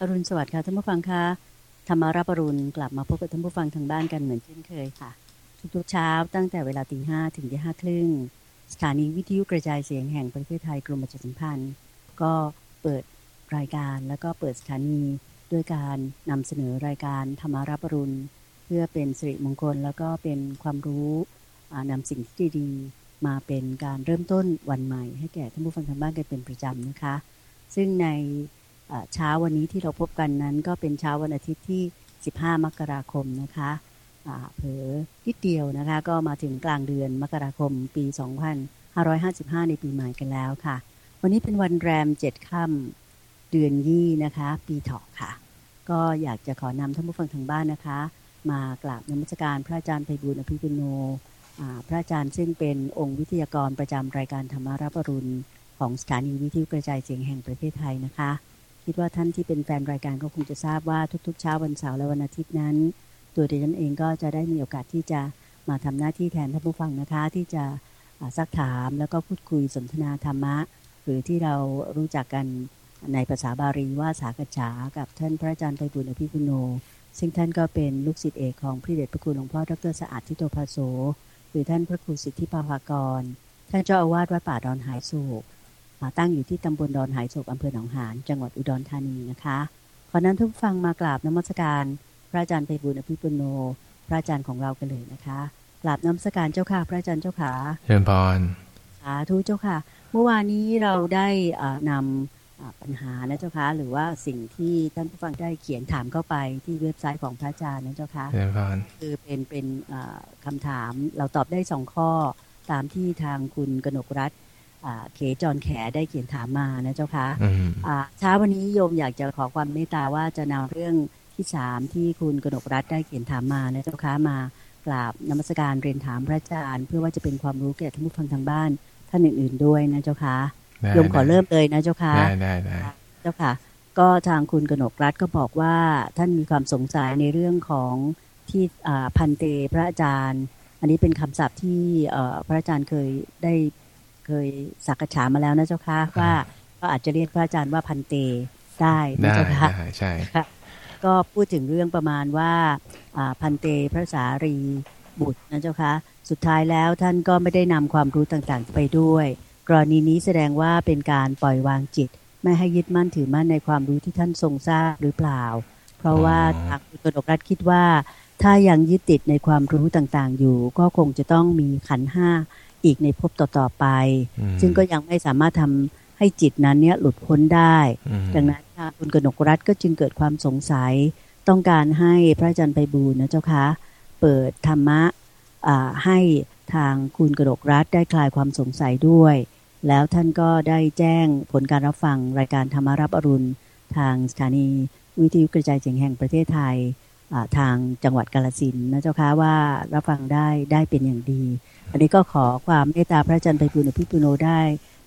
อรุณสวัสดิ์ค่ะท่านผู้ฟังคะธรรมารับอรุณกลับมาพบกับท่านผู้ฟังทางบ้านกันเหมือนเช่นเคยค่ะ ทุกๆเช้าตั้งแต่เวลาตีห้ถึงตีห้าครึ่งสถานีวิทยุกระจายเสียงแห่งประเทศไทยกรมประชาสัมพันธ์ ก็เปิดรายการแล้วก็เปิดสถานีด้วยการนำเสนอรายการธรรมารับอรุณ เพื่อเป็นสิริมงคลแล้วก็เป็นความรู้นำสิ่งที่ดีมาเป็นการเริ่มต้นวันใหม่ ให้แก่ท่านผู้ฟังทางบ้านกันเป็นประจำนะคะ ซึ่งใน เช้าวันนี้ที่เราพบกันนั้น ก็เป็นเช้าวันอาทิตย์ที่ 15 มกราคมนะคะเผลอทิดเดียวนะคะก็มาถึงกลางเดือนมกราคมปี 2555 ในปีใหม่กันแล้วค่ะ วันนี้เป็นวันแรม7ค่ำเดือนยี่นะคะ ปีถอกค่ะ ก็อยากจะขอนำท่านผู้ฟังทางบ้านนะคะ มากราบนมัสการพระอาจารย์ไพบุญอภิปุโนพระอาจารย์ซึ่งเป็นองค์วิทยากรประจำรายการธรรมารับรุณของสถานีวิทยุกระจายเสียงแห่งประเทศไทยนะคะ คิดว่าท่านที่เป็นแฟนรายการก็คงจะทราบว่าทุกๆ เช้าวันเสาร์และวันอาทิตย์นั้น ตัวดิฉันเองก็จะได้มีโอกาสที่จะมาทำหน้าที่แทนท่านผู้ฟังนะคะ ที่จะซักถามแล้วก็พูดคุยสนทนาธรรมะ หรือที่เรารู้จักกันในภาษาบาลีว่าสากฉากับท่านพระอาจารย์ไพบุญอภิปุโน ซึ่งท่านก็เป็นลูกศิษย์เอกของพระเดชพระคุณหลวงพ่อดรสะอาดทิโตภาโสหรือท่านพระครูสิทธิปาภากร ท่านเจ้าอาวาสวัดป่าดอนหายโศก ตั้งอยู่ที่ตำบลดอนหายโศกอำเภอหนองหานจังหวัดอุดรธานีนะคะขอนั้นทุกฟังมากราบนมัสการ พระอาจารย์ไปบุญอภิปุโน พระอาจารย์ของเรากันเลยนะคะกราบนมัสการเจ้าค่ะ พระอาจารย์เจ้าค่ะเชิญพรสาธุเจ้าค่ะ เมื่อวานนี้เราได้นำปัญหานะเจ้าค่ะหรือว่าสิ่งที่ท่านผู้ฟังได้เขียนถามเข้าไปที่เว็บไซต์ของพระอาจารย์นะเจ้าค่ะคือเป็นเป็นคำถามเราตอบได้สองข้อตามที่ทางคุณกนกรัฐ เขจรแขได้เขียนถามมานะเจ้าคะเช้าวันนี้โยมอยากจะขอความเมตตาว่าจะนำเรื่องที่สามที่คุณกนกรัฐได้เขียนถามมานะเจ้าคะมากราบนมัสการเรียนถามพระอาจารย์เพื่อว่าจะเป็นความรู้แก่ท่านผู้ฟังทางบ้านท่านอื่น ๆด้วยนะเจ้าคะโยมขอเริ่มเลยนะเจ้าคะได้ได้ได้เจ้าค่ะ ก็ทางคุณกนกรัฐก็บอกว่าท่านมีความสงสัยในเรื่องของที่พันเตพระอาจารย์ อันนี้เป็นคำศัพท์ที่พระอาจารย์เคยได้ เคยสักษามาแล้วนะเจ้าค่ะว่าก็อาจจะเรียกพระอาจารย์ว่าพันเตได้นะเจ้าค่ะใช่ก็พูดถึงเรื่องประมาณว่าพันเตพระสารีบุตรนะเจ้าค่ะสุดท้ายแล้วท่านก็ไม่ได้นำความรู้ต่างๆ ไปด้วย กรณีนี้แสดงว่าเป็นการปล่อยวางจิต ไม่ให้ยึดมั่นถือมั่นในความรู้ที่ท่านทรงทราบหรือเปล่า เพราะว่าทางคุณกนกรัฐคิดว่า ถ้ายังยึดติดในความรู้ต่างๆ อยู่ ก็คงจะต้องมีขันห้า อีกในภพต่อๆไป ซึ่งก็ยังไม่สามารถทำให้จิตนั้นเนี้ยหลุดพ้นได้ ดังนั้นคุณกนกรัฐก็จึงเกิดความสงสัย ต้องการให้พระอาจารย์ไปบูนะเจ้าคะเปิดธรรมะให้ทางคุณกนกรัฐได้คลายความสงสัยด้วย แล้วท่านก็ได้แจ้งผลการรับฟังรายการธรรมารับอรุณ ทางสถานีวิทยุกระจายเสียงแห่งประเทศไทย ทางจังหวัดกาลสินนะเจ้าคะว่ารับฟังได้ได้เป็นอย่างดี อันนี้ก็ขอความเมตตาพระอาจารย์ไพบุญอภิปุโนได้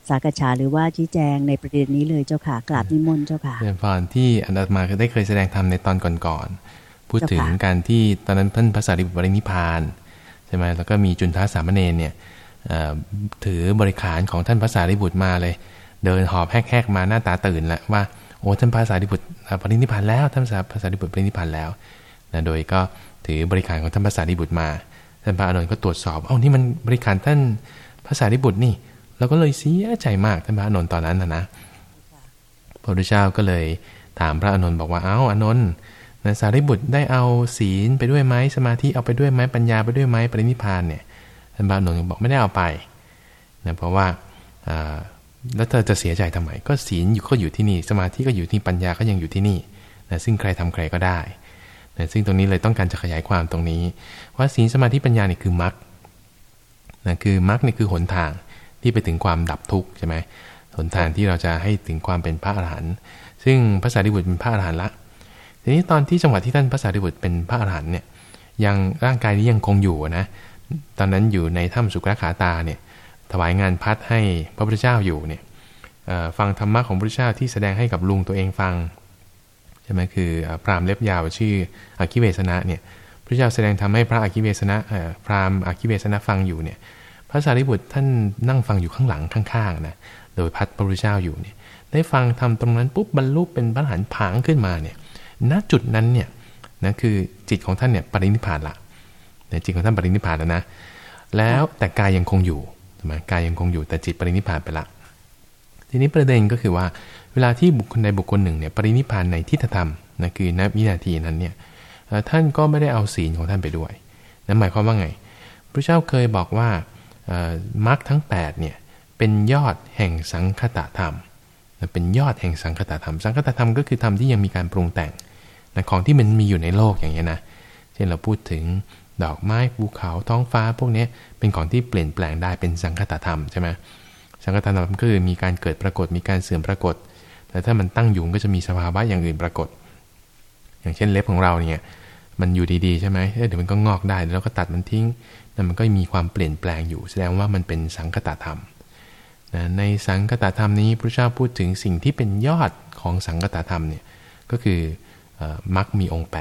สากฉาหรือว่าชี้แจงในประเด็นนี้เลยเจ้าค่ะกราบนิมนต์เจ้าค่ะเรียนพรที่อันดับมาได้เคยแสดงธรรมในตอนก่อนๆพูดถึงการที่ตอนนั้นท่านพระสารีบุตรบริณิพานใช่ไหมแล้วก็มีจุนท้าสามเณรเนี่ยถือบริขารของท่านพระสารีบุตรมาเลย เดินหอบแหกๆมาหน้าตาตื่นแล้วว่าโอ้ท่านพระสารีบุตรปรินิพานแล้วท่านพระสารีบุตรปรินิพานแล้ว นะโดยก็ถือบริขารของท่านพระสารีบุตรมา ท่านพระอานนท์ก็ตรวจสอบเอ้านี่มันบริการท่านพระสารีบุตรนี่เราก็เลยเสียใจมากท่านพระอานนท์ตอนนั้นนะนะพระพุทธเจ้าก็เลยถามพระอานนท์บอกว่าเอ้าอานนท์นสารีบุตรได้เอาศีลไปด้วยไหมสมาธิเอาไปด้วยไหมปัญญาไปด้วยไหมปรินิพานเนี่ยท่านพระอานนท์บอกไม่ได้เอาไปนะเพราะว่าแล้วเธอจะเสียใจทำไมก็ศีลอยู่ก็อยู่ที่นี่ สมาธิก็อยู่ที่ปัญญาก็ยังอยู่ที่นี่นะซึ่งใครทำใครก็ได้ นะซึ่งตรงนี้เลยต้องการจะขยายความตรงนี้ ว่าศีลสมาธิปัญญานี่คือมรรคนะคือมรรคนี่คือหนทางที่ไปถึงความดับทุกข์ใช่ไหมหนทางที่เราจะให้ถึงความเป็นพระอรหันต์ซึ่งพระสารีบุตรเป็นพระอรหันต์ละ ทีนี้ตอนที่จังหวะที่ท่านพระสารีบุตรเป็นพระอรหันต์เนี่ยยังร่างกายนี้ยังคงอยู่นะตอนนั้นอยู่ในถ้ำสุกรขาตาเนี่ยถวายงานพัดให้พระพุทธเจ้าอยู่เนี่ยฟังธรรมะของพระพุทธเจ้าที่แสดงให้กับลุงตัวเองฟัง ช่ไหมคือพราหมณ์เล็บยาวชื่ออาคิเวสนะเนี่ยพระเจ้าแสดงทำให้พระอาคิเวสนะพราหมณ์อาคิเวสนะฟังอยู่เนี่ยพระสารีบุตรท่านนั่งฟังอยู่ข้างหลังข้างๆนะโดยพัดพระพุทธเจ้าอยู่เนี่ยได้ฟังทำตรงนั้นปุ๊บบรรลุเป็นพระหันผางขึ้นมาเนี่ยณจุดนั้นเนี่ยนะคือจิตของท่านเนี่ยปรินิพานละจิตของท่านปรินิพานแล้วนะแล้วแต่กายยังคงอยู่ใช่ไหมกายยังคงอยู่แต่จิตปรินิพานไปละ ทีนี้ประเด็นก็คือว่า เวลาที่บุคคลใดบุคคลหนึ่งเนี่ยปรินิพานในทิฏฐธรรมนะคือณวินาทีนั้นเนี่ยท่านก็ไม่ได้เอาศีลของท่านไปด้วยนั่นหมายความว่าไง พระเจ้าเคยบอกว่ามรรคทั้ง8เนี่ยเป็นยอดแห่งสังคตธรรมเป็นยอดแห่งสังคตธรรม สังคตธรรมก็คือธรรมที่ยังมีการปรุงแต่งนะของที่มันมีอยู่ในโลกอย่างเงี้ยนะ เช่นเราพูดถึงดอกไม้ภูเขาท้องฟ้าพวกนี้เป็นของที่เปลี่ยนแปลงได้เป็นสังคตธรรมใช่ไหม สังคตธรรมก็คือมีการเกิดปรากฏมีการเสื่อมปรากฏ แต่ถ้ามันตั้งอยู่ก็จะมีสภาวะอย่างอื่นปรากฏ อย่างเช่นเล็บของเราเนี่ยมันอยู่ดีๆใช่ไหมเดี๋ยวมันก็งอกได้แล้วก็ตัดมันทิ้งนั่นมันก็มีความเปลี่ยนแปลงอยู่ แสดงว่ามันเป็นสังคตธรรมนะในสังคตธรรมนี้พระเจ้าพูดถึงสิ่งที่เป็นยอดของสังคตธรรมเนี่ยก็คือมรรคมีองค์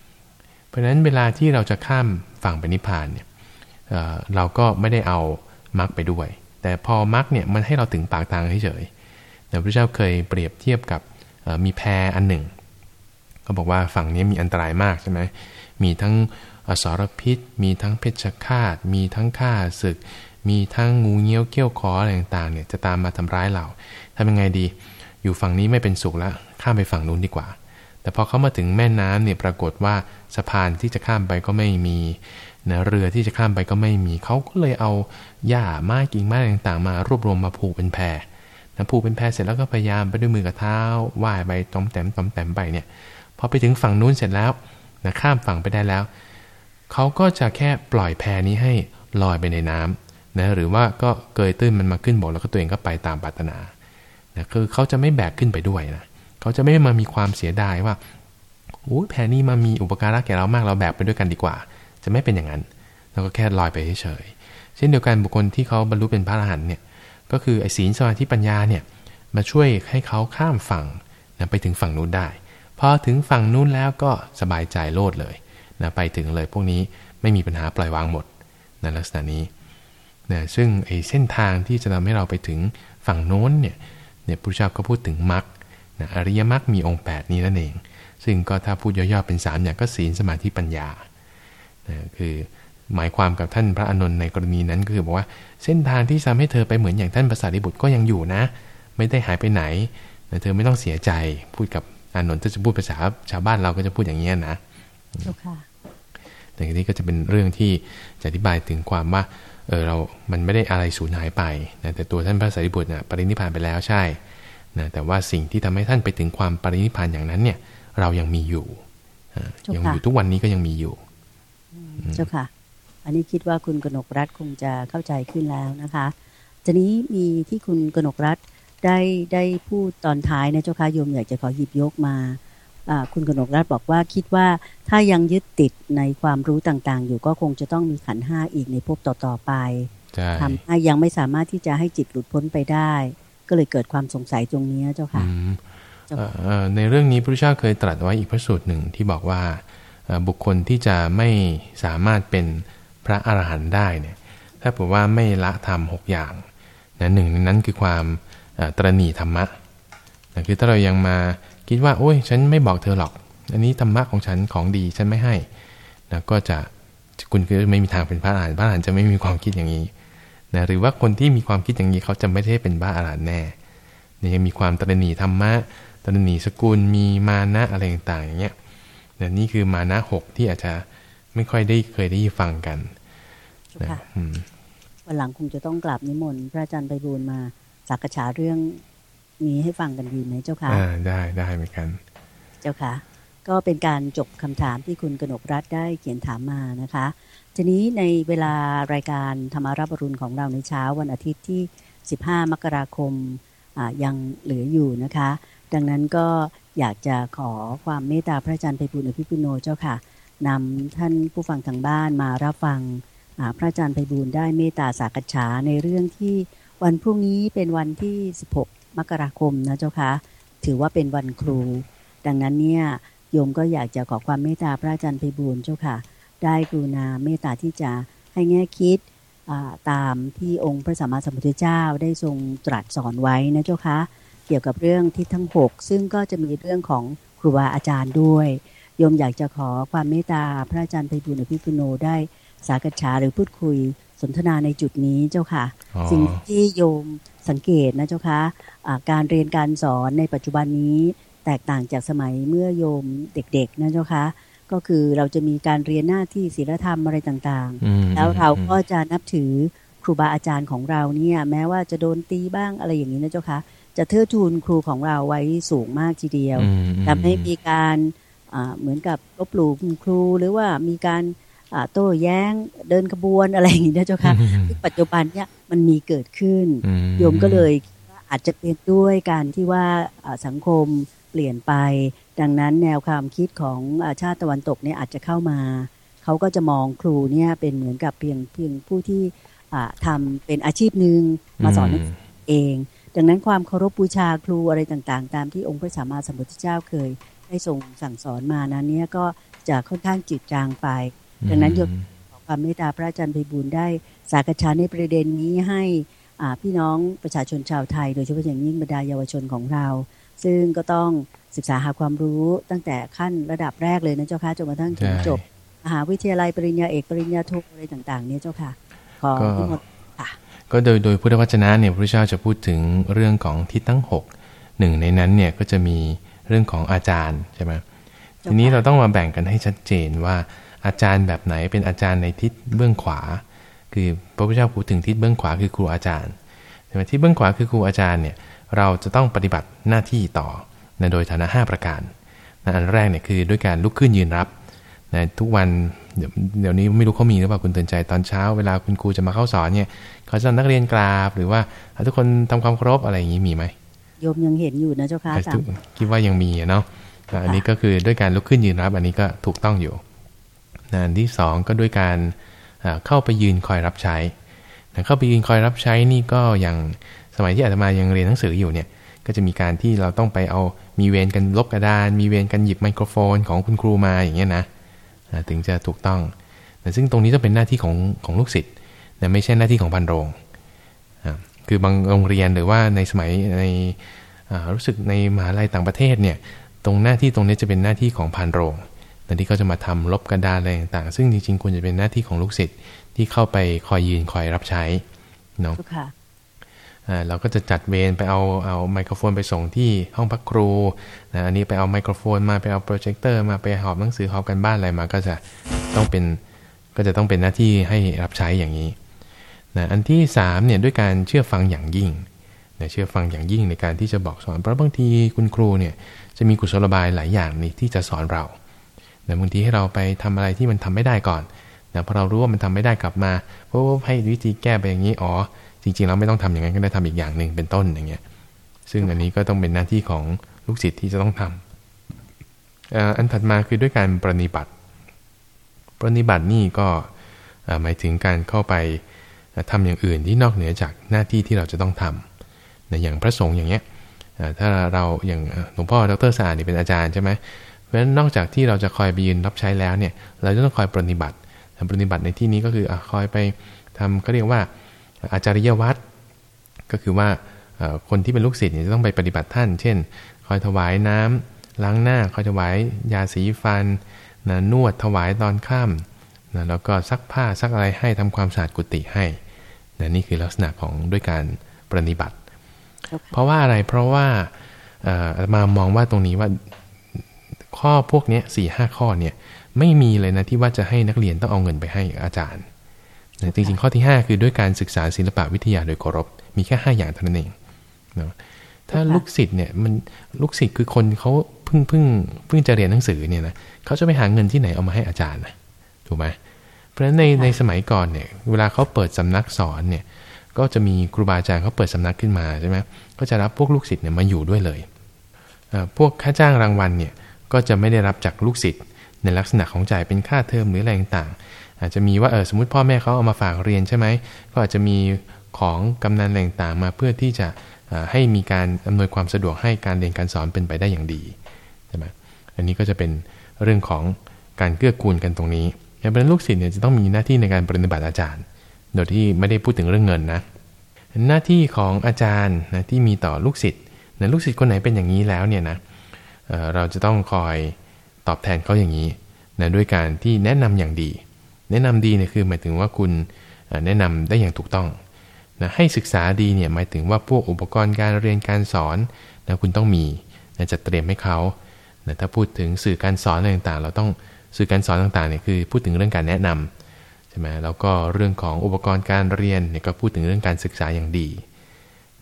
8 เพราะฉะนั้นเวลาที่เราจะข้ามฝั่งไปนิพพานเนี่ยเราก็ไม่ได้เอามรรคไปด้วย แต่พอมรรคเนี่ยมันให้เราถึงปากทางเฉยๆแต่พระเจ้าเคยเปรียบเทียบกับมีแพอันหนึ่งก็บอกว่าฝั่งนี้มีอันตรายมากใช่ไหมมีทั้งอสรพิษ มีทั้งเพชฌฆาต มีทั้งฆ่าศึก มีทั้งงูเงี้ยวเกี้ยวคออะไรต่างๆเนี่ยจะตามมาทำร้ายเราทำยังไงดี อยู่ฝั่งนี้ไม่เป็นสุขแล้วข้ามไปฝั่งนู้นดีกว่า แต่พอเขามาถึงแม่น้ำเนี่ยปรากฏว่าสะพานที่จะข้ามไปก็ไม่มี นะเรือที่จะข้ามไปก็ไม่มีเขาก็เลยเอาหญ้าไม้กิ่งไม้ต่างๆ มารวบรวมมาผูกเป็นแพนะผูกเป็นแพเสร็จแล้วก็พยายามไปด้วยมือกับเท้าว่ายไปต้มแต้มต้มแต้มไปเนี่ยพอไปถึงฝั่งนู้นเสร็จแล้วนะข้ามฝั่งไปได้แล้วเขาก็จะแค่ปล่อยแพนี้ให้ลอยไปในน้ำนะหรือว่าก็เกยตื้นมันมาขึ้นบกแล้วก็ตัวเองก็ไปตามปรารถนานะคือเขาจะไม่แบกขึ้นไปด้วยนะเขาจะไม่มามีความเสียดายว่าโอ้แพนี้มามีอุปการะแก่เรามากเราแบกไปด้วยกันดีกว่า จะไม่เป็นอย่างนั้น เราก็แค่ลอยไปเฉยเช่นเดียวกันบุคคลที่เขาบรรลุเป็นพระอรหันต์เนี่ยก็คือไอ้ศีลสมาธิปัญญาเนี่ยมาช่วยให้เขาข้ามฝั่งนะไปถึงฝั่งนู้นได้พอถึงฝั่งนู้นแล้วก็สบายใจโลดเลยนะไปถึงเลยพวกนี้ไม่มีปัญหาปล่อยวางหมดในลักษณะนี้นะซึ่งไอ้เส้นทางที่จะทำให้เราไปถึงฝั่งโน้นเนี่ยเนี่ยพระเจ้าก็พูดถึงมรรคนะอริยมรรคมีองค์ 8 นี้นั่นเอง ซึ่งก็ถ้าพูดย่อๆเป็น 3 อย่างก็ศีลสมาธิปัญญา นะคือหมายความกับท่านพระอนุนในกรณีนั้นก็คือบอกว่าเส้นทางที่ทำให้เธอไปเหมือนอย่างท่านภาษาดิบุตรก็ยังอยู่นะ ไม่ได้หายไปไหนแต่เธอไม่ต้องเสียใจพูดกับอานนท์ถ้าจะพูดภาษาชาวบ้านเราก็จะพูดอย่างนี้นะแต่ทีนี้ก็จะเป็นเรื่องที่จะอธิบายถึงความว่าเออเรา มันไม่ได้อะไรสูญหายไปนะแต่ตัวท่านพระสารีบุตรนะปรินิพานไปแล้วใช่นะแต่ว่าสิ่งที่ทำให้ท่านไปถึงความปรินิพานอย่างนั้นเนี่ย เรายังมีอยู่ ยังอยู่ทุกวันนี้ก็ยังมีอยู่ เจ้าค่ะ อันนี้คิดว่าคุณกนกรัฐคงจะเข้าใจขึ้นแล้วนะคะทีนี้มีที่คุณกนกรัฐได้ได้พูดตอนท้ายนะเจ้าค่ะโยมอยากจะขอหยิบยกมาคุณกนกรัฐบอกว่าคิดว่าถ้ายังยึดติดในความรู้ต่างๆ อยู่ก็คงจะต้องมีขันห้าอีกในภพต่อๆไปทำให้ยังไม่สามารถที่จะให้จิตหลุดพ้นไปได้ ก็เลยเกิดความสงสัยตรงนี้เจ้าค่ะในเรื่องนี้พระเจ้าเคยตรัสไว้อีกพระสูตรหนึ่งที่บอกว่า บุคคลที่จะไม่สามารถเป็นพระอรหันต์ได้เนี่ยถ้าบอกว่าไม่ละธรรมหกอย่างนะหนึ่งในนั้นคือความตรณีธรรมะนะคือถ้าเรายังมาคิดว่า โอ้ย ฉันไม่บอกเธอหรอก อันนี้ธรรมะของฉันของดีฉันไม่ให้นะก็จะคุณคือไม่มีทางเป็นพระอรหันต์พระอรหันต์จะไม่มีความคิดอย่างนี้นะหรือว่าคนที่มีความคิดอย่างนี้เขาจะไม่ได้เป็นพระอรหันต์แน่ยังมีความตรณีธรรมะตรณีสกุลมีมานะอะไรต่างๆอย่างเงี้ย นะนี่คือมานะหกที่อาจจะไม่ค่อยได้เคยได้ฟังกันนะวันหลังคงจะต้องกลับนิมนต์พระอาจารย์ไปบูญมาสักษาเรื่องนี้ให้ฟังกันดีไหมเจ้าค่ะได้ได้เหมือนกัน เจ้าค่ะ ก็เป็นการจบคำถามที่คุณกนกรัฐได้เขียนถามมานะคะ ทีนี้ในเวลารายการธรรมารับรุณของเราในเช้าวันอาทิตย์ที่ 15 มกราคมยังเหลืออยู่นะคะ ดังนั้นก็อยากจะขอความเมตตาพระอาจารย์ไพบุญอภิปุโนเจ้าค่ะนำท่านผู้ฟังทางบ้านมารับฟังพระอาจารย์ไพบุญได้เมตตาสักษาในเรื่องที่วันพรุ่งนี้เป็นวันที่ 16 มกราคมนะเจ้าคะถือว่าเป็นวันครู ดังนั้นเนี่ยโยมก็อยากจะขอความเมตตาพระอาจารย์ไพบูลเจ้าค่ะ ได้กรุณาเมตตาที่จะให้แง่คิดตามที่องค์พระสัมมาสัมพุทธเจ้าได้ทรงตรัสสอนไว้นะเจ้าคะ เกี่ยวกับเรื่องทิศทั้ง 6 ซึ่งก็จะมีเรื่องของครูบาอาจารย์ด้วยโยมอยากจะขอความเมตตาพระอาจารย์ไพบุญอภิปุโนได้สากฉาหรือพูดคุยสนทนาในจุดนี้เจ้าค่ะ สิ่งที่โยมสังเกตนะเจ้าค่ะการเรียนการสอนในปัจจุบันนี้แตกต่างจากสมัยเมื่อโยมเด็กๆนะเจ้าค่ะก็คือเราจะมีการเรียนหน้าที่ศีลธรรมอะไรต่างๆ แล้วเราก็จะนับถือครูบาอาจารย์ของเราเนี่ยแม้ว่าจะโดนตีบ้างอะไรอย่างนี้นะเจ้าค่ะ จะเทิดทูนครูของเราไว้สูงมากทีเดียวทำให้มีการเหมือนกับลบหลู่คุณครูหรือว่ามีการโต้แย้งเดินขบวนอะไรอย่างนี้นะเจ้าค่ะที่ปัจจุบันเนี่ยมันมีเกิดขึ้นโยมก็เลยอาจจะเป็นด้วยการที่ว่าสังคมเปลี่ยนไป ดังนั้นแนวความคิดของชาติตะวันตกเนี่ยอาจจะเข้ามาเขาก็จะมองครูเนี่ยเป็นเหมือนกับเพียงเพียงผู้ที่ทำเป็นอาชีพหนึ่งมาสอนเอง ดังนั้นความเคารพบูชาครูอะไรต่างๆ ตามที่องค์พระสัมมาสัมพุทธเจ้าเคย ได้ทรงสั่งสอนมานั้นเนี่ยก็จะค่อนข้างจืดจางไป ดังนั้นยกความเมตตาพระอาจารย์ไพบุญได้สากชาในประเด็นนี้ให้พี่น้องประชาชนชาวไทย โดยเฉพาะอย่างยิ่งบรรดาเยาวชนของเรา ซึ่งก็ต้องศึกษาหาความรู้ตั้งแต่ขั้นระดับแรกเลยนะเจ้าค่ะจนกระทั่งถึงจบมหาวิทยาลัยปริญญาเอกปริญญาโทอะไรต่างๆเนี่ยเจ้าค่ะขอทั้งหมดค่ะ ก็โดยโดยพุทธวจนะเนี่ยพระเจ้าจะพูดถึงเรื่องของทิศทั้งหกหนึ่งในนั้นเนี่ยก็จะมีเรื่องของอาจารย์ใช่ไหมทีนี้เราต้องมาแบ่งกันให้ชัดเจนว่าอาจารย์แบบไหนเป็นอาจารย์ในทิศเบื้องขวา คือพระพุทธเจ้าพูดถึงทิศเบื้องขวาคือครูอาจารย์ใช่ไหมที่เบื้องขวาคือครูอาจารย์เนี่ยเราจะต้องปฏิบัติหน้าที่ต่อนะโดยฐานะ 5 ประการนะอันแรกเนี่ยคือด้วยการลุกขึ้นยืนรับ นะทุกวันเดี๋ยวเดี๋ยวนี้ไม่รู้เขามีหรือเปล่าคุณเตือนใจตอนเช้าเวลาคุณครูจะมาเข้าสอนเนี่ยเขาจะนักเรียนกราบหรือว่าทุกคนทำความเคารพอะไรอย่างนี้มีไหมโยมยังเห็นอยู่นะเจ้าค่ะอาจารย์คิดว่ายังมีเนาะอันนี้ก็คือด้วยการลุกขึ้นยืนรับ อันนี้ก็ถูกต้องอยู่อันที่สองก็ด้วยการเข้าไปยืนคอยรับใช้เข้าไปยืนคอยรับใช้นี่ก็อย่างสมัยที่อาตมายังเรียนหนังสืออยู่เนี่ยก็จะมีการที่เราต้องไปเอามีเวรกันลบกระดาน มีเวรกันหยิบไมโครโฟนของคุณครูมาอย่างเงี้ยนะ ถึงจะถูกต้องแต่ซึ่งตรงนี้ต้องเป็นหน้าที่ของของลูกศิษย์แต่ไม่ใช่หน้าที่ของพันโรงคือบางโรงเรียนหรือว่าในสมัยในรู้สึกในมหาลัยต่างประเทศเนี่ยตรงหน้าที่ตรงนี้จะเป็นหน้าที่ของพันโรงแต่ที่เขาจะมาทำลบกระดานอะไรต่างๆ ซึ่งจริงๆควรจะเป็นหน้าที่ของลูกศิษย์ที่เข้าไปคอยยืนคอยรับใช้เนาะ เราก็จะจัดเวรไปเอาเอาไมโครโฟนไปส่งที่ห้องพักครูนะอันนี้ไปเอาไมโครโฟนมาไปเอาโปรเจคเตอร์มาไปหอบหนังสือหอบการบ้านอะไรมาก็จะต้องเป็นก็จะต้องเป็นหน้าที่ให้รับใช้อย่างนี้นะอันที่3เนี่ยด้วยการเชื่อฟังอย่างยิ่งนะเชื่อฟังอย่างยิ่งในการที่จะบอกสอนเพราะบางทีคุณครูเนี่ยจะมีกุศโลบายหลายอย่างนี่ที่จะสอนเรานะบางทีให้เราไปทำอะไรที่มันทำไม่ได้ก่อนนะพอเรารู้ว่ามันทำไม่ได้กลับมาเพราะว่าให้วิธีแก้ไปอย่างนี้อ๋อ จริงๆเราไม่ต้องทำอย่างนั้นก็ได้ทำอีกอย่างหนึ่งเป็นต้นอย่างเงี้ย ซึ่งอันนี้ก็ต้องเป็นหน้าที่ของลูกศิษย์ที่จะต้องทำอันถัดมาคือด้วยการปฏิบัติปฏิบัตินี่ก็หมายถึงการเข้าไปทำอย่างอื่นที่นอกเหนือจากหน้าที่ที่เราจะต้องทำนะอย่างพระสงฆ์อย่างเงี้ยถ้าเราอย่างหลวงพ่อดรสานี่เป็นอาจารย์ใช่ไหมเพราะฉะนั้นนอกจากที่เราจะคอยไปยืนรับใช้แล้วเนี่ย เราจะต้องคอยปฏิบัติปฏิบัติในที่นี้ก็คือคอยไปทำก็เรียกว่า อาจาริยวัตรก็คือว่าคนที่เป็นลูกศิษย์จะต้องไปปฏิบัติท่าน เช่น คอยถวายน้ำล้างหน้า คอยถวายยาสีฟันนะนวดถวายตอนค่ำนะแล้วก็ซักผ้าซักอะไรให้ทำความสะอาดกุฏิให้นะนี่คือลักษณะของด้วยการปฏิบัติ okay. เพราะว่าอะไรเพราะว่ามามองว่าตรงนี้ว่าข้อพวกนี้สี่ห้าข้อเนี่ยไม่มีเลยนะที่ว่าจะให้นักเรียนต้องเอาเงินไปให้อาจารย์ จริงๆข้อที่ 5 คือด้วยการศึกษาศิลปวิทยาโดยเคารพ มีแค่ 5 อย่างเท่านั้นเองเนาะถ้าลูกศิษย์เนี่ยมันลูกศิษย์คือคนเขาเพิ่งเพิ่งเพิ่งจะเรียนหนังสือเนี่ยนะเขาจะไปหาเงินที่ไหนเอามาให้อาจารย์นะถูกไหมเพราะฉะนั้นในในสมัยก่อนเนี่ยเวลาเขาเปิดสำนักสอนเนี่ยก็จะมีครูบาอาจารย์เขาเปิดสำนักขึ้นมาใช่ไหมก็จะรับพวกลูกศิษย์เนี่ยมาอยู่ด้วยเลยพวกค่าจ้างรางวัลเนี่ยก็จะไม่ได้รับจากลูกศิษย์ในลักษณะของจ่ายเป็นค่าเทอมหรืออะไรต่างๆ อาจจะมีว่าเออสมมติพ่อแม่เขาเอามาฝากเรียนใช่ไหมก็อาจจะมีของกำนันอะไรต่างมาเพื่อที่จะให้มีการอำนวยความสะดวกให้การเรียนการสอนเป็นไปได้อย่างดีใช่ไหมอันนี้ก็จะเป็นเรื่องของการเกื้อกูลกันตรงนี้อย่างเป็นลูกศิษย์เนี่ยจะต้องมีหน้าที่ในการปฏิบัติอาจารย์ โดยที่ไม่ได้พูดถึงเรื่องเงินนะ หน้าที่ของอาจารย์นะที่มีต่อลูกศิษย์นะลูกศิษย์คนไหนเป็นอย่างนี้แล้วเนี่ยนะเเราจะต้องคอยตอบแทนเขาอย่างนี้นะด้วยการที่แนะนำอย่างดี แนะนำดีเนี่ยคือหมายถึงว่าคุณแนะนำได้อย่างถูกต้องนะให้ศึกษาดีเนี่ยหมายถึงว่าพวกอุปกรณ์การเรียนการสอนนะคุณต้องมีนะจะเตรียมให้เขานะถ้าพูดถึงสื่อการสอนอะไรต่างๆ เราต้องสื่อการสอนต่างๆเนี่ยคือพูดถึงเรื่องการแนะนำใช่ไหมแล้วก็เรื่องของอุปกรณ์การเรียนเนี่ยก็พูดถึงเรื่องการศึกษาอย่างดี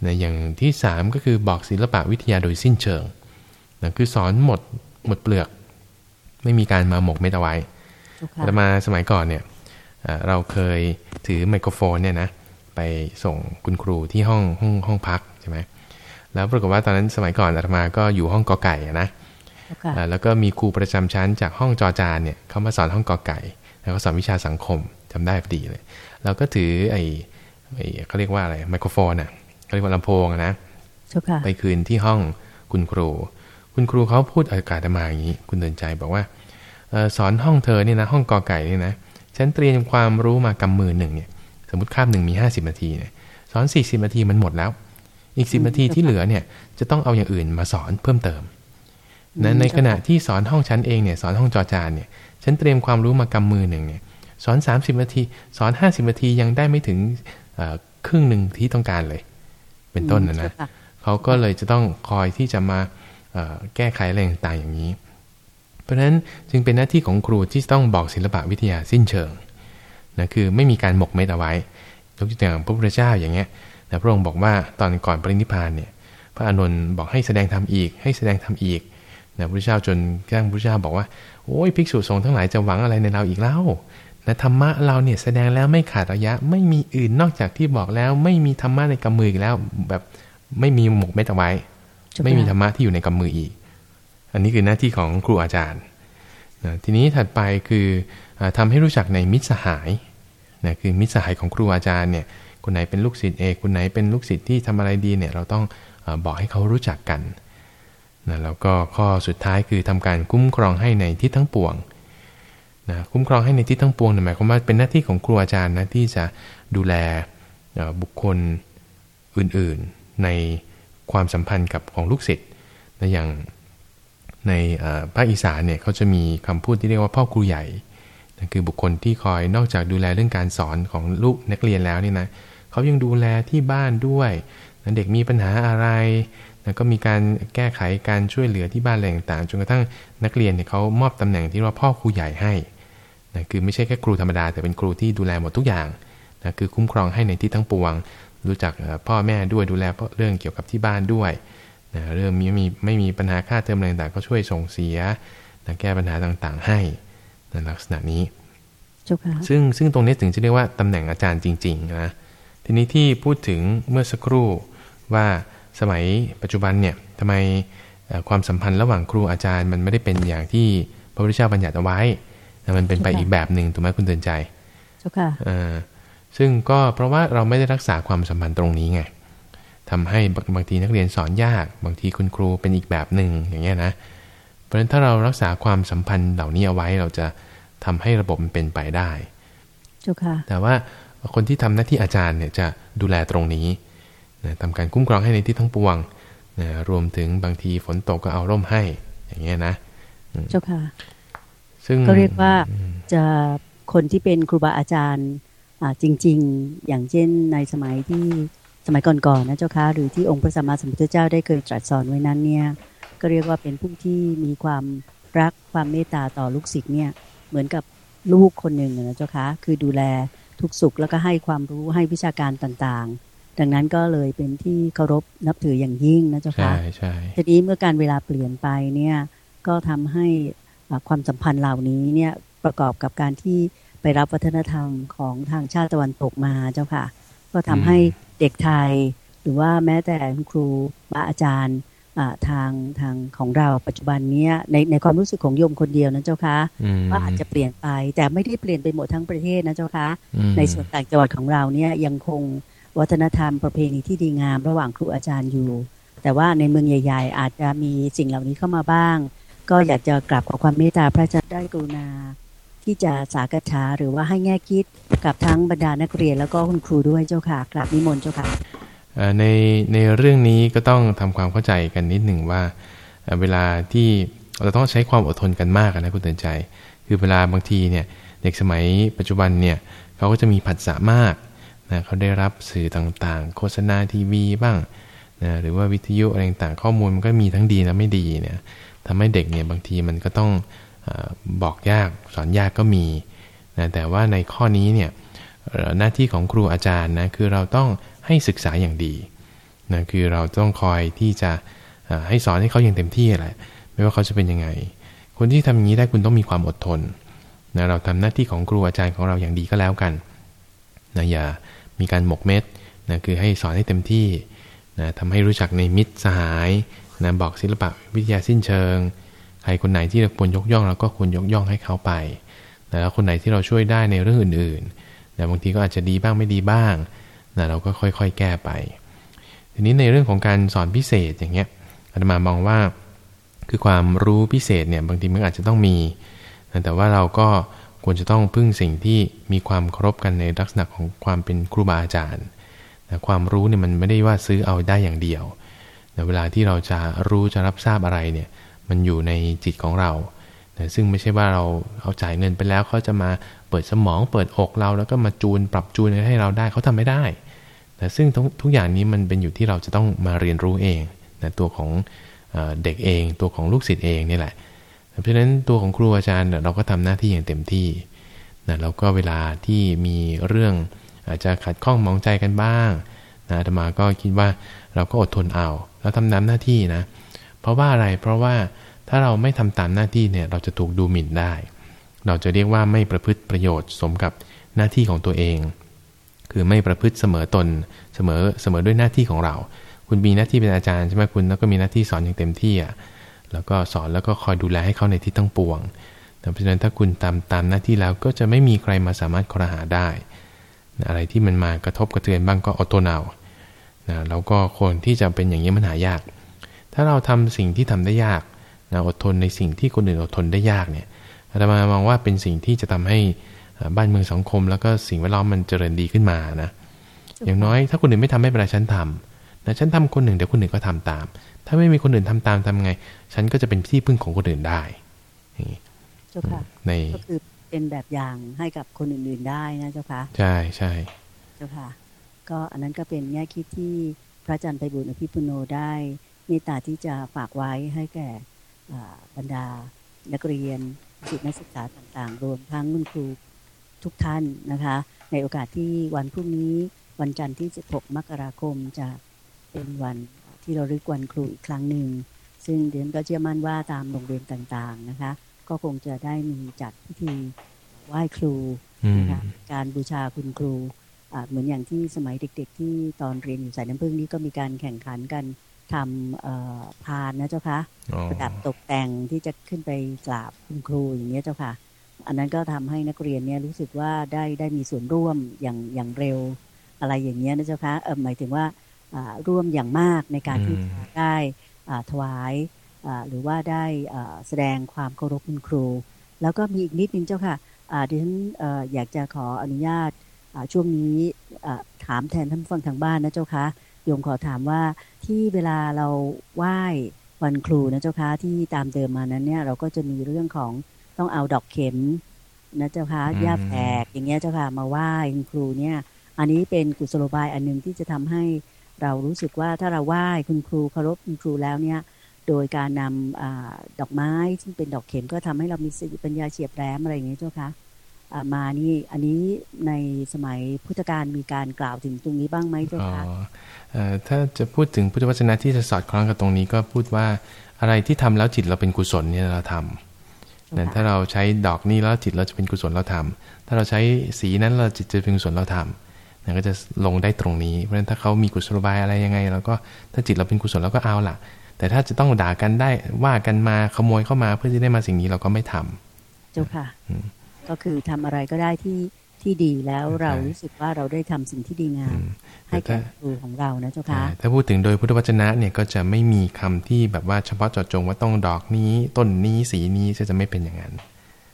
นะอย่างที่ 3 ก็คือบอกศิลปะวิทยาโดยสิ้นเชิงนะคือสอนหมดหมดเปลือก ไม่มีการมาหมกเม็ดเอาไว้ แต่มาสมัยก่อนเนี่ยเราเคยถือไมโครโฟนเนี่ยนะไปส่งคุณครูที่ห้องห้องห้องพักใช่ไหมแล้วปรากฏว่าตอนนั้นสมัยก่อนอาตมาก็อยู่ห้องกอไก่นะแล้วก็มีครูประจำชั้นจากห้องจอจานเนี่ยเขามาสอนห้องกอไก่ แล้วก็สอนวิชาสังคมจำได้พอดีเลยเราก็ถือไอ้ไอ้เขาเรียกว่าอะไรไมโครโฟนอะเขาเรียกว่าลำโพงนะไปคืนที่ห้องคุณครู คุณครูเขาพูดอากาศมาอย่างนี้ คุณเดินใจบอกว่า สอนห้องเธอเนี่ยนะห้องกอไก่เนี่ยนะฉันเตรียมความรู้มากำมือหนึ่งเนี่ยสมมติคาบหนึ่งมีห้าสิบนาทีเนี่ยสอนสี่สิบนาทีมันหมดแล้ว อีกสิบนาทีที่เหลือเนี่ยจะต้องเอาอย่างอื่นมาสอนเพิ่มเติมนะในขณะที่สอนห้องชั้นเองเนี่ยสอนห้องจอจานเนี่ยฉันเตรียมความรู้มากำมือหนึ่งเนี่ยสอน 30 นาที สอน 50 นาทียังได้ไม่ถึงครึ่งหนึ่งที่ต้องการเลย เป็นต้นนะนะเขาก็เลยจะต้องคอยที่จะมาแก้ไขอะไรต่างๆอย่างนี้ เพราะฉะนั้นจึงเป็นหน้าที่ของครูที่ต้องบอกศิลปะวิทยาสิ้นเชิงนะคือไม่มีการหมกเม็ดเอาไว้ยกตัวอย่างพระพุทธเจ้าอย่างเงี้ยนะพระองค์บอกว่าตอนก่อนปรินิพานเนี่ยพระอนุนบอกให้แสดงธรรมอีก ให้แสดงธรรมอีกนะพระเจ้าจนแก้งพระเจ้าบอกว่าโอ้ยภิกษุสงฆ์ทั้งหลายจะหวังอะไรในเราอีกเล่านะธรรมะเราเนี่ยแสดงแล้วไม่ขาดระยะไม่มีอื่นนอกจากที่บอกแล้วไม่มีธรรมะในกำมืออีกแล้ว แบบไม่มีหมกเม็ดเอาไว้ ไม่มีธรรมะที่อยู่ในกำมืออีก อันนี้คือหน้าที่ของครูอาจารย์นะทีนี้ถัดไปคือทำให้รู้จักในมิตรสหายนะคือมิตรสหายของครูอาจารย์เนี่ยคนไหนเป็นลูกศิษย์เอกคนไหนเป็นลูกศิษย์ที่ทำอะไรดีเนี่ยเราต้องบอกให้เขารู้จักกันนะแล้วก็ข้อสุดท้ายคือทำการคุ้มครองให้ในทิศทั้งปวงนะคุ้มครองให้ในทิศทั้งปวงหมายความว่าเป็นหน้าที่ของครูอาจารย์นะที่จะดูแลบุคคลอื่นๆในความสัมพันธ์กับของลูกศิษย์นะอย่าง ในภาคอีสานเนี่ยเขาจะมีคำพูดที่เรียกว่าพ่อครูใหญ่นะคือบุคคลที่คอยนอกจากดูแลเรื่องการสอนของลูกนักเรียนแล้วเนี่ยนะเขายังดูแลที่บ้านด้วยนะเด็กมีปัญหาอะไรนะก็มีการแก้ไขการช่วยเหลือที่บ้านอะไรต่างๆจนกระทั่งนักเรียนเนี่ยเขามอบตำแหน่งที่ว่าพ่อครูใหญ่ให้นะคือไม่ใช่แค่ครูธรรมดา แต่เป็นครูที่ดูแลหมดทุกอย่างนะคือคุ้มครองให้ในที่ทั้งปวง รู้จักพ่อแม่ด้วยดูแลเรื่องเกี่ยวกับที่บ้านด้วย นะเรื่องมีไม่มีไม่มีปัญหาค่าเทอมอะไรต่างๆก็ช่วยส่งเสียนะแก้ปัญหาต่างๆ ให้ในลักษณะนี้ซึ่งซึ่งตรงนี้ถึงจะเรียกว่าตำแหน่งอาจารย์จริงๆนะทีนี้ที่พูดถึงเมื่อสักครู่ว่าสมัยปัจจุบันเนี่ยทำไมความสัมพันธ์ระหว่างครูอาจารย์มันไม่ได้เป็นอย่างที่พระพุทธเจ้าบัญญัติเอาไว้มันเป็นไปอีกแบบหนึ่งถูกไหมคุณเตือนใจค่ะซึ่งก็เพราะว่าเราไม่ได้รักษาความสัมพันธ์ตรงนี้ไง ทำให้บางทีนักเรียนสอนยาก บางทีคุณครูเป็นอีกแบบหนึ่งอย่างเงี้ยนะ เพราะฉะนั้นถ้าเรารักษาความสัมพันธ์เหล่านี้เอาไว้เราจะทำให้ระบบมันเป็นไปได้จุค่ะแต่ว่าคนที่ทำหน้าที่อาจารย์เนี่ยจะดูแลตรงนี้นะทำการคุ้มครองให้ในที่ทั้งปวงนะรวมถึงบางทีฝนตกก็เอาร่มให้ อย่างเงี้ยนะเจ้าค่ะ ซึ่งก็เรียกว่าจะคนที่เป็นครูบาอาจารย์จริง ๆ อย่างเช่นในสมัยที่ สมัยก่อนๆนนะเจ้าค่ะหรือที่องค์พระสัมมาสัมพุทธเจ้าได้เคยตรัสสอนไว้นั้นเนี่ยก็เรียกว่าเป็นผู้ที่มีความรักความเมตตาต่อลูกศิษย์เนี่ยเหมือนกับลูกคนหนึ่งนะเจ้าค่ะคือดูแลทุกสุขแล้วก็ให้ความรู้ให้วิชาการต่างดังนั้นก็เลยเป็นที่เคารพนับถืออย่างยิ่งนะเจ้าค่ะใช่ใช่ทีนี้เมื่อการเวลาเปลี่ยนไปเนี่ยก็ทำให้ความสัมพันธ์เหล่านี้เนี่ยประกอบกับการที่ไปรับวัฒนธรรมของทางชาติตะวันตกมาเจ้าค่ะ ก็ทำให้เด็กไทย หรือว่าแม้แต่ครูบาอาจารย์ทางทางของเราปัจจุบันนี้ในในความรู้สึกของโยมคนเดียวนะเจ้าคะว่าอาจจะเปลี่ยนไป แต่ไม่ได้เปลี่ยนไปหมดทั้งประเทศนะเจ้าคะ ในส่วนต่างจังหวัดของเราเนี่ยยังคงวัฒนธรรมประเพณีที่ดีงาม ระหว่างครูอาจารย์อยู่ แต่ว่าในเมืองใหญ่ ๆ อาจจะมีสิ่งเหล่านี้เข้ามาบ้าง ก็อยากจะกราบขอความเมตตาพระอาจารย์ได้กรุณา ที่จะสากษาหรือว่าให้แง่คิดกับทั้งบรรดานักเรียนแล้วก็คุณครูด้วยเจ้าค่ะกราบนิมนต์เจ้าค่ะในในเรื่องนี้ก็ต้องทำความเข้าใจกันนิดหนึ่งว่า เวลาที่เราต้องใช้ความอดทนกันมากนะคุณเตือนใจ คือเวลาบางทีเนี่ยเด็กสมัยปัจจุบันเนี่ยเขาก็จะมีผัสสะมากนะเขาได้รับสื่อต่างๆ โฆษณาทีวีบ้างนะหรือว่าวิทยุอะไรต่างๆข้อมูลมันก็มีทั้งดีและไม่ดีเนี่ยทำให้เด็กเนี่ยบางทีมันก็ต้อง บอกยากสอนยากก็มีนะแต่ว่าในข้อนี้เนี่ยหน้าที่ของครูอาจารย์นะคือเราต้องให้ศึกษาอย่างดีนะคือเราต้องคอยที่จะให้สอนให้เขาอย่างเต็มที่แหละไม่ว่าเขาจะเป็นยังไง คนที่ทำอย่างนี้ได้คุณต้องมีความอดทนนะเราทำหน้าที่ของครูอาจารย์ของเราอย่างดีก็แล้วกันนะอย่ามีการหมกเม็ดนะคือให้สอนให้เต็มที่นะทำให้รู้จักในมิตรสหายนะบอกศิลปะวิทยาสิ้นเชิง ใครคนไหนที่เราควรยกย่องเราก็ควรยกย่องให้เขาไปนะแล้วคนไหนที่เราช่วยได้ในเรื่องอื่นๆนะบางทีก็อาจจะดีบ้างไม่ดีบ้างนะเราก็ค่อยๆ แก้ไป ทีนี้ในเรื่องของการสอนพิเศษอย่างเงี้ยอาตมามองว่าคือความรู้พิเศษเนี่ยบางทีมันอาจจะต้องมีแต่ว่าเราก็ควรจะต้องพึ่งสิ่งที่มีความครบกันในลักษณะของความเป็นครูบาอาจารย์ความรู้เนี่ยมันไม่ได้ว่าซื้อเอาได้อย่างเดียวแต่เวลาที่เราจะรู้จะรับทราบอะไรเนี่ย มันอยู่ในจิตของเราแต่ซึ่งไม่ใช่ว่าเราเอาจ่ายเงินไปแล้วเขาจะมาเปิดสมองเปิดอกเราแล้วก็มาจูนปรับจูนให้เราได้เขาทำไม่ได้แต่ซึ่งทุกอย่างนี้มันเป็นอยู่ที่เราจะต้องมาเรียนรู้เองนะตัวของเด็กเอง ตัวของลูกศิษย์เองนี่แหละ เพราะฉะนั้นตัวของครูอาจารย์เราก็ทำหน้าที่อย่างเต็มที่นะแล้วก็เวลาที่มีเรื่องอาจจะขัดข้องมองใจกันบ้างนะธรรมาก็คิดว่าเราก็อดทนเอา แล้วทำตามหน้าที่นะ เพราะว่าอะไร เพราะว่า ถ้าเราไม่ทำตามหน้าที่เนี่ยเราจะถูกดูหมิ่นได้ เราจะเรียกว่าไม่ประพฤติประโยชน์สมกับหน้าที่ของตัวเอง คือไม่ประพฤติเสมอตนเสมอเสมอด้วยหน้าที่ของเรา คุณมีหน้าที่เป็นอาจารย์ใช่ไหมคุณแล้วก็มีหน้าที่สอนอย่างเต็มที่อะแล้วก็สอนแล้วก็คอยดูแลให้เขาในที่ตั้งปวงแต่เพราะฉะนั้นถ้าคุณตามตามหน้าที่แล้วก็จะไม่มีใครมาสามารถครหาได้ อะไรที่มันมากระทบกระเทือนบ้างก็อดทนเอานะแล้วก็คนที่จะเป็นอย่างนี้มันหายาก ถ้าเราทำสิ่งที่ทำได้ยาก อดทนในสิ่งที่คนอื่นอดทนได้ยากเนี่ยอาตมามองว่าเป็นสิ่งที่จะทำให้บ้านเมืองสังคม แล้วก็สิ่งแวดล้อมมันเจริญดีขึ้นมานะอย่างน้อยถ้าคนอื่นไม่ทำไม่เป็นไรฉันทำนะฉันทำคนหนึ่งเดี๋ยวคนหนึ่งก็ทำตาม ถ้าไม่มีคนอื่นทำตามทำไง ฉันก็จะเป็นที่พึ่งของคนอื่นได้เจ้าค่ะในก็คือเป็นแบบอย่างให้กับคนอื่นๆได้นะเจ้าค่ะใช่ใช่เจ้าค่ะ ก็อันนั้นก็เป็นแง่คิดที่พระอาจารย์ไปบุญอภิปุโนได้เมตตาที่จะฝากไว้ให้แก่ บรรดา นักเรียนศิษย์นักศึกษาต่างๆ รวมทั้งคุณครูทุกท่านนะคะ ในโอกาสที่วันพรุ่งนี้วันจันทร์ที่ 16 มกราคมจะเป็นวันที่เราเรียกวันครูอีกครั้งหนึ่ง ซึ่งเดือนก็เชื่อมั่นว่าตามโรงเรียนต่างๆนะคะ ก็คงจะได้มีจัดพิธีไหว้ครูนะคะการบูชาคุณครูเหมือนอย่างที่สมัยเด็ก ๆ ที่ตอนเรียนอยู่สายน้ำพึ่งนี้ก็มีการแข่งขันกัน ทำพานนะเจ้าคะประดับตกแต่งที่จะขึ้นไปกราบคุณครูอย่างนี้เจ้าค่ะ อันนั้นก็ทำให้นักเรียนเนี่ยรู้สึกว่าได้ได้มีส่วนร่วมอย่างอย่างเร็วอะไรอย่างเงี้ยนะเจ้าคะเออหมายถึงว่าร่วมอย่างมากในการที่จะได้ถวายหรือว่าได้แสดงความเคารพคุณครู แล้วก็มีอีกนิดนึงเจ้าค่ะดิฉันอยากจะขออนุญาตช่วงนี้ถามแทนท่านฟังทางบ้านนะเจ้าคะ โยมขอถามว่าที่เวลาเราไหว้วันครูนะเจ้าคะที่ตามเดิมมานั้นเนี่ย เราก็จะมีเรื่องของต้องเอาดอกเข็มนะเจ้าคะย่าแฝกอย่างเงี้ยเจ้าค่ะมาไหว้คุณครูเนี่ย อันนี้เป็นกุศโลบายอันหนึ่งที่จะทำให้เรารู้สึกว่าถ้าเราไหว้คุณครูเคารพคุณครูแล้วเนี่ย โดยการนำอดอกไม้ซึ่งเป็นดอกเข็มก็ทำให้เรามีสติปัญญาเฉียบแหลมอะไรอย่างนี้เจ้าคะ มานี่อันนี้ในสมัยพุทธกาลมีการกล่าวถึงตรงนี้บ้างไหมเจ้าคะถ้าจะพูดถึงพุทธวจนะที่จะสอดคล้องกับตรงนี้ก็พูดว่าอะไรที่ทำแล้วจิตเราเป็นกุศลเนี่ยเราทำแต่ถ้าเราใช้ดอกนี้แล้วจิตเราจะเป็นกุศลเราทำถ้าเราใช้สีนั้นเราจิตจะเป็นกุศลเราทำนะก็จะลงได้ตรงนี้เพราะฉะนั้นถ้าเขามีกุศลบายอะไรยังไงเราก็ถ้าจิตเราเป็นกุศลเราก็เอาล่ะ แต่ถ้าจะต้องด่ากันได้ว่ากันมาขโมยเข้ามาเพื่อจะได้มาสิ่งนี้เราก็ไม่ทำเจ้าค่ะ ก็คือทำอะไรก็ได้ที่ที่ดีแล้วเรารู้สึกว่าเราได้ทำสิ่งที่ดีงาม ให้กับครูของเรานะเจ้าค่ะถ้าพูดถึงโดยพุทธวจนะเนี่ยก็จะไม่มีคำที่แบบว่าเฉพาะเจาะจงว่าต้องดอกนี้ ต้นนี้สีนี้จะจะไม่เป็นอย่างนั้น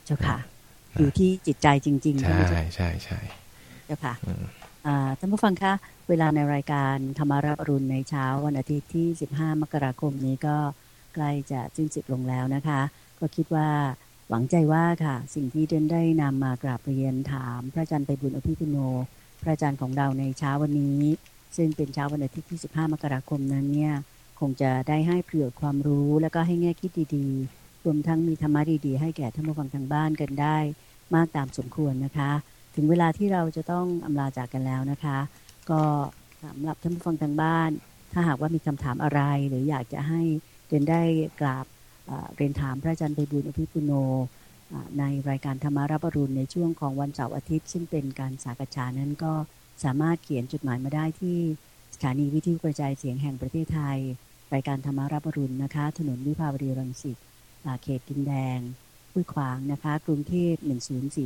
เจ้าค่ะ อยู่ที่จิตใจจริงๆใช่ใช่ใช่เจ้าค่ะท่านผู้ฟังคะเวลาในรายการธรรมารับรุณในเช้าวันอาทิตย์ที่ 15 มกราคมนี้ก็ใกล้จะสิ้นสุดลงแล้วนะคะ ก็คิดว่า หวังใจว่าค่ะ สิ่งที่เดินได้นำมากราบเรียนถาม พระอาจารย์ไปบุญอภิปุโน พระอาจารย์ของเราในเช้าวันนี้ ซึ่งเป็นเช้าวันอาทิตย์ที่ 15 มกราคมนั้นเนี่ยคงจะได้ให้ประโยชน์ความรู้แล้วก็ให้แง่คิดดีๆ รวมทั้งมีธรรมะดีๆ ให้แก่ท่านผู้ฟังทางบ้านกันได้ มากตามสมควรนะคะ ถึงเวลาที่เราจะต้องอำลาจากกันแล้วนะคะ ก็สำหรับท่านผู้ฟังทางบ้าน ถ้าหากว่ามีคำถามอะไร หรืออยากจะให้เดินได้กราบ เรียนถามพระอาจารย์ไปบุญอภิปุโนในรายการธรรมารับรุณในช่วงของวันเสาร์อาทิตย์ ซึ่งเป็นการสากฉานั้นก็สามารถเขียนจดหมายมาได้ที่สถานีวิทยุกระจายเสียงแห่งประเทศไทย รายการธรรมารับรุณนะคะ ถนนวิภาวดีรังสิตเขตดินแดงห้วยขวางนะคะกรุงเทพ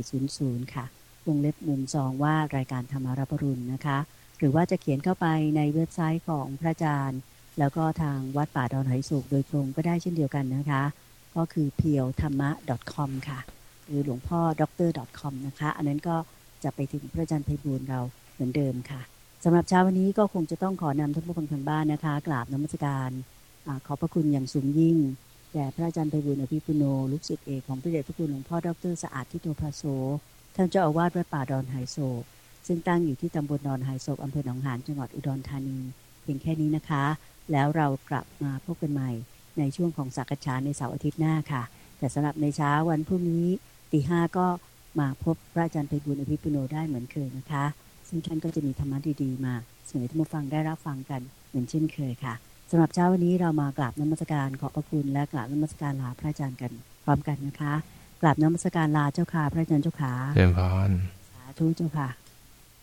10400 ค่ะวงเล็บมุมซองว่ารายการธรรมะรับอรุณนะคะ หรือว่าจะเขียนเข้าไปในเว็บไซต์ของพระอาจารย์ แล้วก็ทางวัดป่าดอนหายโศกโดยตรงก็ได้เช่นเดียวกันนะคะ ก็คือเพียวธรรมะ .com ค่ะ หรือหลวงพ่อด็อกเตอร์ .com นะคะ อันนั้นก็จะไปถึงพระอาจารย์ไพบูลย์เราเหมือนเดิมค่ะสำหรับเช้าวันนี้ก็คงจะต้องขอนำท่านผู้ฟังทางบ้านนะคะ กราบนมัสการอขอบพระคุณอย่างสูงยิ่งแด่พระอาจารย์ไพบูลย์อภิปุณโณ ลูกศิษย์เอกของพระเดชพระคุณหลวงพ่อดรสะอาดทิโตภาโซท่านเจ้าอาวาสวัดป่าดอนไฮโซซึ่งตั้งอยู่ที่ตำบลดอนไฮโซอำเภอหนองหานจังหวัดอุดรธานี เพียงแค่นี้นะคะ แล้วเรากลับมาพบกันใหม่ ในช่วงของสักษาในเสาร์อาทิตย์หน้าค่ะ แต่สำหรับในเช้าวันพรุ่งนี้ตีห้าก็มาพบพระอาจารย์ไพบุญอภิปุโนได้เหมือนเคยนะคะ ซึ่งท่านก็จะมีธรรมะดีๆ มาเสนอท่านผู้ฟังได้รับฟังกันเหมือนเช่นเคยค่ะสำหรับเช้าวันนี้เรามากราบนมัสการขอบพระคุณและกราบนมัสการลาพระอาจารย์กัน พร้อมกันนะคะกราบนมัสการลาเจ้าค่ะพระอาจารย์เจ้าขาเจริญพรสาธุเจ้าค่ะ